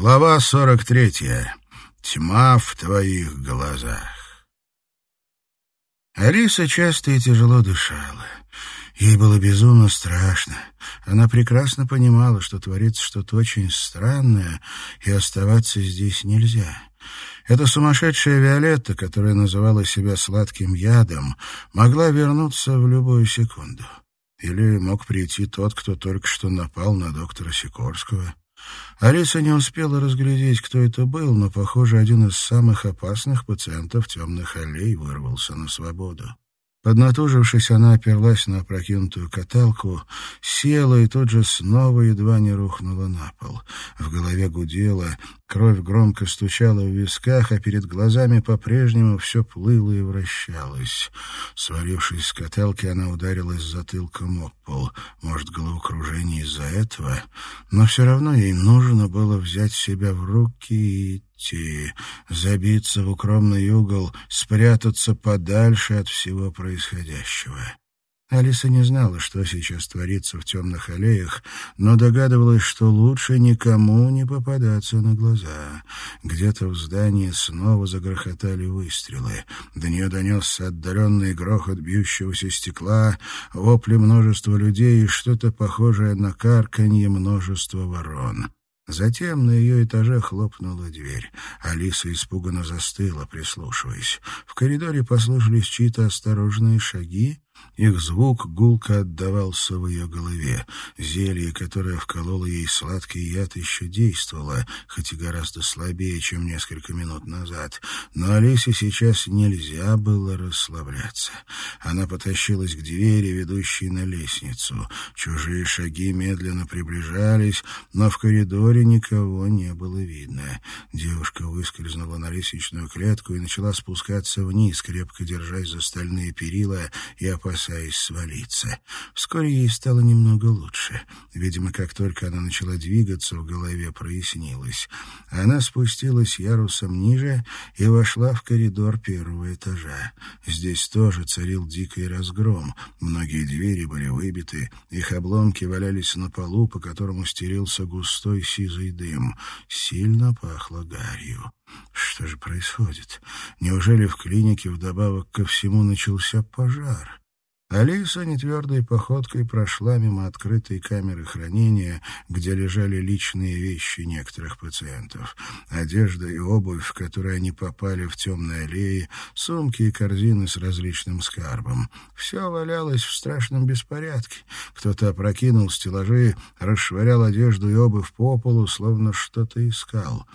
Глава 43. Тьма в твоих глазах. Алиса часто и тяжело дышала. Ей было безумно страшно. Она прекрасно понимала, что творится что-то очень странное, и оставаться здесь нельзя. Эта сумасшедшая Виолетта, которая называла себя сладким ядом, могла вернуться в любую секунду. Или мог прийти тот, кто только что напал на доктора Сикорского. Алиса не успела разглядеть, кто это был, но, похоже, один из самых опасных пациентов темных аллей вырвался на свободу. Поднатужившись, она оперлась на опрокинутую каталку, села и тут же снова едва не рухнула на пол. В голове гудела, кровь громко стучала в висках, а перед глазами по-прежнему все плыло и вращалось. Свалившись с каталки, она ударилась затылком об пол. Может, головокружение из-за этого? Но все равно ей нужно было взять себя в руки и идти, забиться в укромный угол, спрятаться подальше от всего происходящего. Алиса не знала, что сейчас творится в темных аллеях, но догадывалась, что лучше никому не попадаться на глаза. Где-то в здании снова загрохотали выстрелы. До нее донесся отдаленный грохот бьющегося стекла, вопли множества людей и что-то похожее на карканье множества ворон. Затем на ее этаже хлопнула дверь. Алиса испуганно застыла, прислушиваясь. В коридоре послышались чьи-то осторожные шаги, их звук гулко отдавался в ее голове. Зелье, которое вкололо ей сладкий яд, еще действовало, хоть и гораздо слабее, чем несколько минут назад. Но Олесе сейчас нельзя было расслабляться. Она потащилась к двери, ведущей на лестницу. Чужие шаги медленно приближались, но в коридоре никого не было видно. Девушка выскользнула на лестничную клетку и начала спускаться вниз, крепко держась за стальные перила и опасаясь опасаясь свалиться. Вскоре ей стало немного лучше. Видимо, как только она начала двигаться, в голове прояснилось. Она спустилась ярусом ниже и вошла в коридор первого этажа. Здесь тоже царил дикий разгром. Многие двери были выбиты, их обломки валялись на полу, по которому стерился густой сизый дым. Сильно пахло гарью. Что же происходит? Неужели в клинике вдобавок ко всему начался пожар? Алиса нетвердой походкой прошла мимо открытой камеры хранения, где лежали личные вещи некоторых пациентов. Одежда и обувь, в которые они попали в темные аллеи, сумки и корзины с различным скарбом. Все валялось в страшном беспорядке. Кто-то опрокинул стеллажи, расшвырял одежду и обувь по полу, словно что-то искал.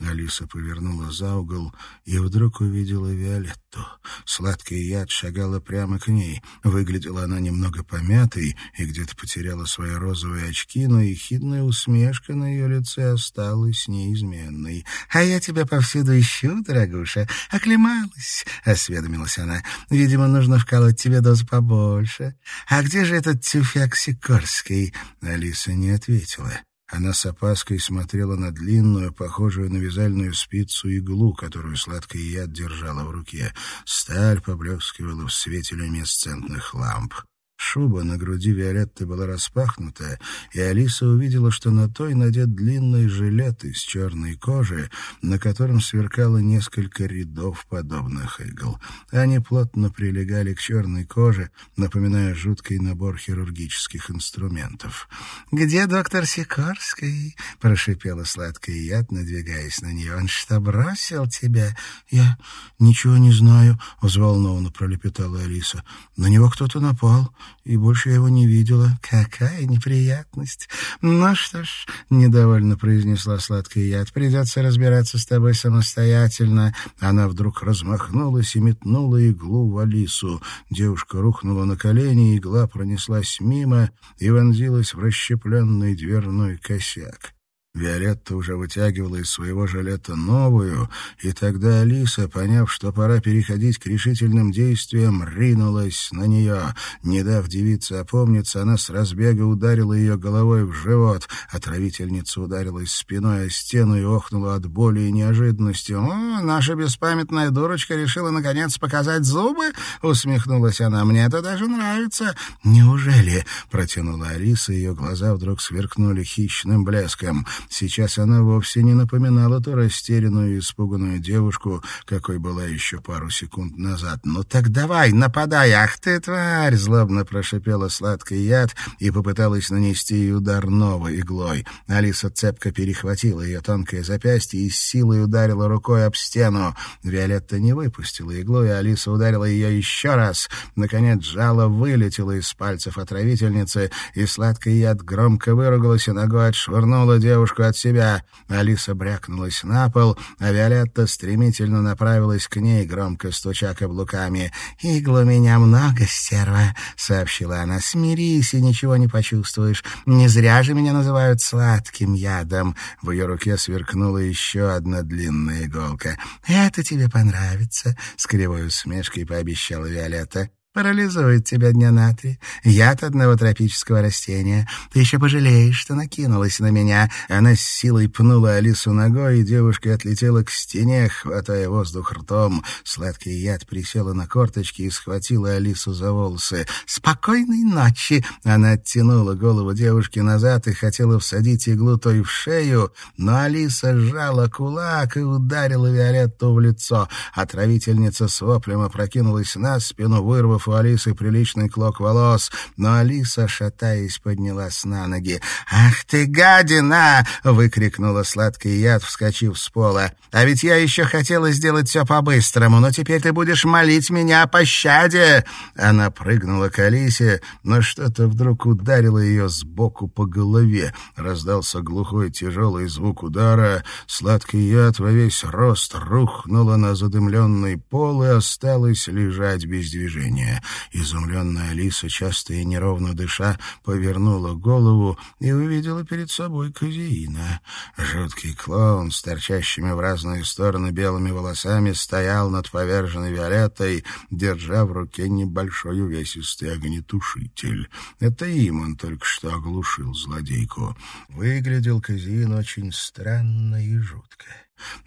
Алиса повернула за угол и вдруг увидела Виолетту. Сладкий яд шагала прямо к ней. Выглядела она немного помятой и где-то потеряла свои розовые очки, но ехидная усмешка на ее лице осталась неизменной. — А я тебя повсюду ищу, дорогуша. Оклемалась, — осведомилась она. — Видимо, нужно вколоть тебе дозу побольше. А где же этот тюфяк Сикорский? Алиса не ответила. Она с опаской смотрела на длинную, похожую на вязальную спицу иглу, которую сладкий яд держала в руке. Сталь поблескивала в свете люминесцентных ламп. Шуба на груди Виолетты была распахнута, и Алиса увидела, что на той надет длинный жилет из черной кожи, на котором сверкало несколько рядов подобных игл. Они плотно прилегали к черной коже, напоминая жуткий набор хирургических инструментов. «Где доктор Сикорский?» — прошипела сладкий яд, надвигаясь на нее. «Он что, бросил тебя?» «Я ничего не знаю», — взволнованно пролепетала Алиса. «На него кто-то напал» и больше я его не видела. Какая неприятность. Ну что ж, недовольно произнесла сладкий яд, придется разбираться с тобой самостоятельно. Она вдруг размахнулась и метнула иглу в Алису. Девушка рухнула на колени, игла пронеслась мимо и вонзилась в расщепленный дверной косяк. Виолетта уже вытягивала из своего жилета новую, и тогда Алиса, поняв, что пора переходить к решительным действиям, ринулась на нее. Не дав девице опомниться, она с разбега ударила ее головой в живот. Отравительница ударилась спиной о стену и охнула от боли и неожиданности. «О, наша беспамятная дурочка решила, наконец, показать зубы?» — усмехнулась она. «Мне это даже нравится». «Неужели?» — протянула Алиса, ее глаза вдруг сверкнули хищным блеском — Сейчас она вовсе не напоминала ту растерянную и испуганную девушку, какой была еще пару секунд назад. «Ну так давай, нападай! Ах ты, тварь!» — злобно прошипела сладкий яд и попыталась нанести ей удар новой иглой. Алиса цепко перехватила ее тонкое запястье и с силой ударила рукой об стену. Виолетта не выпустила иглу, и Алиса ударила ее еще раз. Наконец жало вылетело из пальцев отравительницы, и сладкий яд громко выругалась и ногой отшвырнула девушку от себя. Алиса брякнулась на пол, а Виолетта стремительно направилась к ней, громко стуча каблуками. «Игл у меня много, стерва», — сообщила она. «Смирись и ничего не почувствуешь. Не зря же меня называют сладким ядом». В ее руке сверкнула еще одна длинная иголка. «Это тебе понравится», — с кривой усмешкой пообещала Виолетта. Парализует тебя дня на три. Яд одного тропического растения. Ты еще пожалеешь, что накинулась на меня». Она с силой пнула Алису ногой, и девушка отлетела к стене, хватая воздух ртом. Сладкий яд присела на корточки и схватила Алису за волосы. «Спокойной ночи!» Она оттянула голову девушки назад и хотела всадить иглу той в шею, но Алиса сжала кулак и ударила Виолетту в лицо. Отравительница с воплем опрокинулась на спину, вырвав вырвав у Алисы приличный клок волос, но Алиса, шатаясь, поднялась на ноги. «Ах ты, гадина!» — выкрикнула сладкий яд, вскочив с пола. «А ведь я еще хотела сделать все по-быстрому, но теперь ты будешь молить меня о пощаде!» Она прыгнула к Алисе, но что-то вдруг ударило ее сбоку по голове. Раздался глухой тяжелый звук удара. Сладкий яд во весь рост рухнула на задымленный пол и осталась лежать без движения движения. Изумленная Алиса, часто и неровно дыша, повернула голову и увидела перед собой Казеина. Жуткий клоун с торчащими в разные стороны белыми волосами стоял над поверженной Виолеттой, держа в руке небольшой увесистый огнетушитель. Это им он только что оглушил злодейку. Выглядел Казеин очень странно и жутко.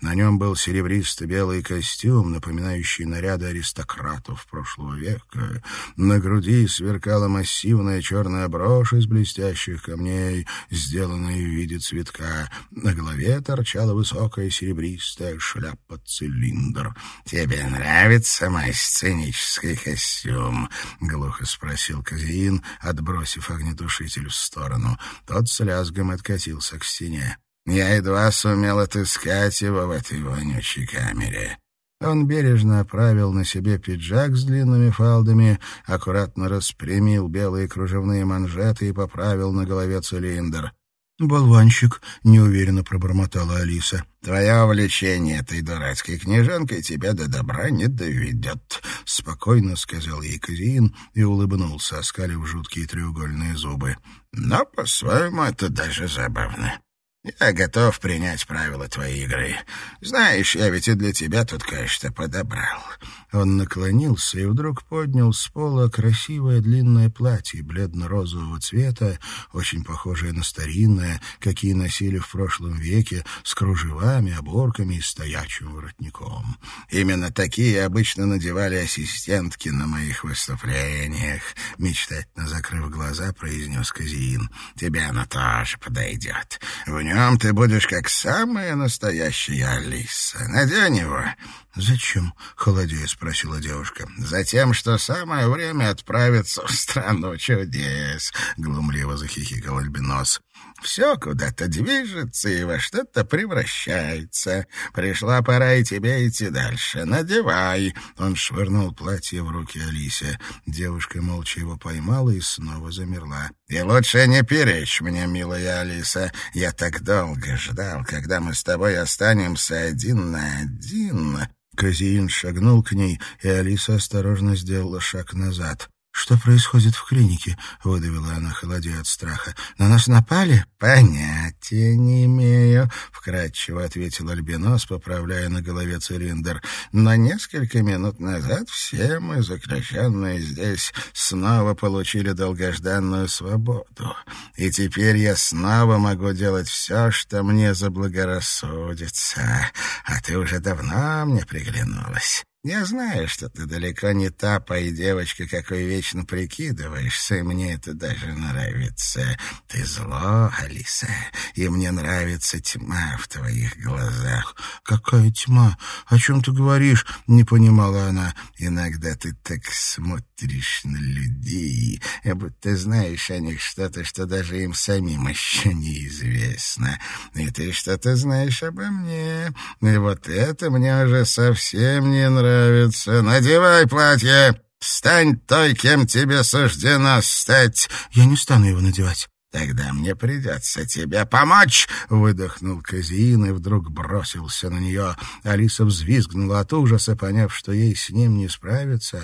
На нем был серебристо-белый костюм, напоминающий наряды аристократов прошлого века. На груди сверкала массивная черная брошь из блестящих камней, сделанная в виде цветка. На голове торчала высокая серебристая шляпа-цилиндр. «Тебе нравится мой сценический костюм?» — глухо спросил Казеин, отбросив огнетушитель в сторону. Тот с лязгом откатился к стене. Я едва сумел отыскать его в этой вонючей камере. Он бережно оправил на себе пиджак с длинными фалдами, аккуратно распрямил белые кружевные манжеты и поправил на голове цилиндр. «Болванщик», — неуверенно пробормотала Алиса. «Твое увлечение этой дурацкой книжонкой тебя до добра не доведет», — спокойно сказал ей Казиин и улыбнулся, оскалив жуткие треугольные зубы. «Но, по-своему, это даже забавно. Я готов принять правила твоей игры. Знаешь, я ведь и для тебя тут кое-что подобрал. Он наклонился и вдруг поднял с пола красивое длинное платье бледно-розового цвета, очень похожее на старинное, какие носили в прошлом веке, с кружевами, оборками и стоячим воротником. Именно такие обычно надевали ассистентки на моих выступлениях, мечтательно закрыв глаза, произнес Казиин. Тебе оно тоже подойдет. В нем ты будешь как самая настоящая Алиса. Надень его, «Зачем?» — холодея спросила девушка. «Затем, что самое время отправиться в страну чудес», — глумливо захихикал Альбинос. «Все куда-то движется и во что-то превращается. Пришла пора и тебе идти дальше. Надевай!» Он швырнул платье в руки Алисе. Девушка молча его поймала и снова замерла. «И лучше не перечь мне, милая Алиса. Я так долго ждал, когда мы с тобой останемся один на один». Казиин шагнул к ней, и Алиса осторожно сделала шаг назад. «Что происходит в клинике?» — выдавила она, холодея от страха. «На нас напали?» «Понятия не имею», — вкратчиво ответил Альбинос, поправляя на голове цилиндр. «Но несколько минут назад все мы, заключенные здесь, снова получили долгожданную свободу. И теперь я снова могу делать все, что мне заблагорассудится. А ты уже давно мне приглянулась. Я знаю, что ты далеко не та пой девочка, какой вечно прикидываешься, и мне это даже нравится. Ты зло, Алиса, и мне нравится тьма в твоих глазах. Какая тьма? О чем ты говоришь? Не понимала она. Иногда ты так смотришь на людей, будто знаешь о них что-то, что даже им самим еще неизвестно. И ты что-то знаешь обо мне. И вот это мне уже совсем не нравится нравится. Надевай платье. Стань той, кем тебе суждено стать. Я не стану его надевать. «Тогда мне придется тебе помочь!» — выдохнул Казиин и вдруг бросился на нее. Алиса взвизгнула от ужаса, поняв, что ей с ним не справиться.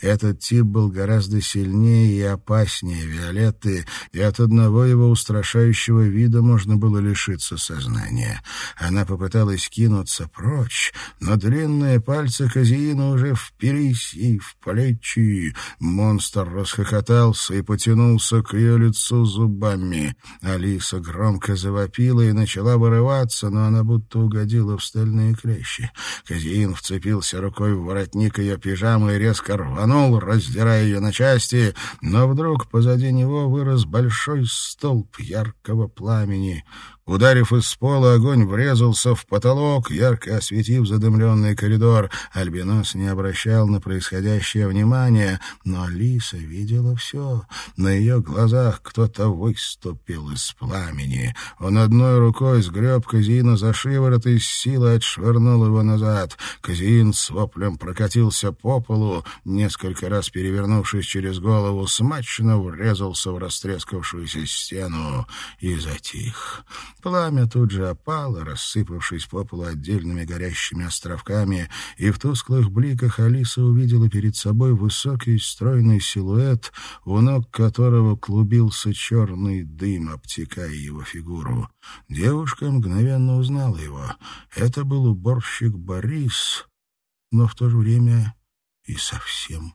Этот тип был гораздо сильнее и опаснее Виолетты, и от одного его устрашающего вида можно было лишиться сознания. Она попыталась кинуться прочь, но длинные пальцы Казиина уже впились ей в плечи. Монстр расхохотался и потянулся к ее лицу зубами зубами. Алиса громко завопила и начала вырываться, но она будто угодила в стальные клещи. Казиин вцепился рукой в воротник ее пижамы и резко рванул, раздирая ее на части, но вдруг позади него вырос большой столб яркого пламени. Ударив из пола, огонь врезался в потолок, ярко осветив задымленный коридор. Альбинос не обращал на происходящее внимания, но Алиса видела все. На ее глазах кто-то выступил из пламени. Он одной рукой сгреб Казиина за шиворот и с силой отшвырнул его назад. Казиин с воплем прокатился по полу, несколько раз перевернувшись через голову, смачно врезался в растрескавшуюся стену и затих. Пламя тут же опало, рассыпавшись по полу отдельными горящими островками, и в тусклых бликах Алиса увидела перед собой высокий стройный силуэт, у ног которого клубился черный дым, обтекая его фигуру. Девушка мгновенно узнала его. Это был уборщик Борис, но в то же время и совсем